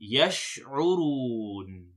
يشعرون.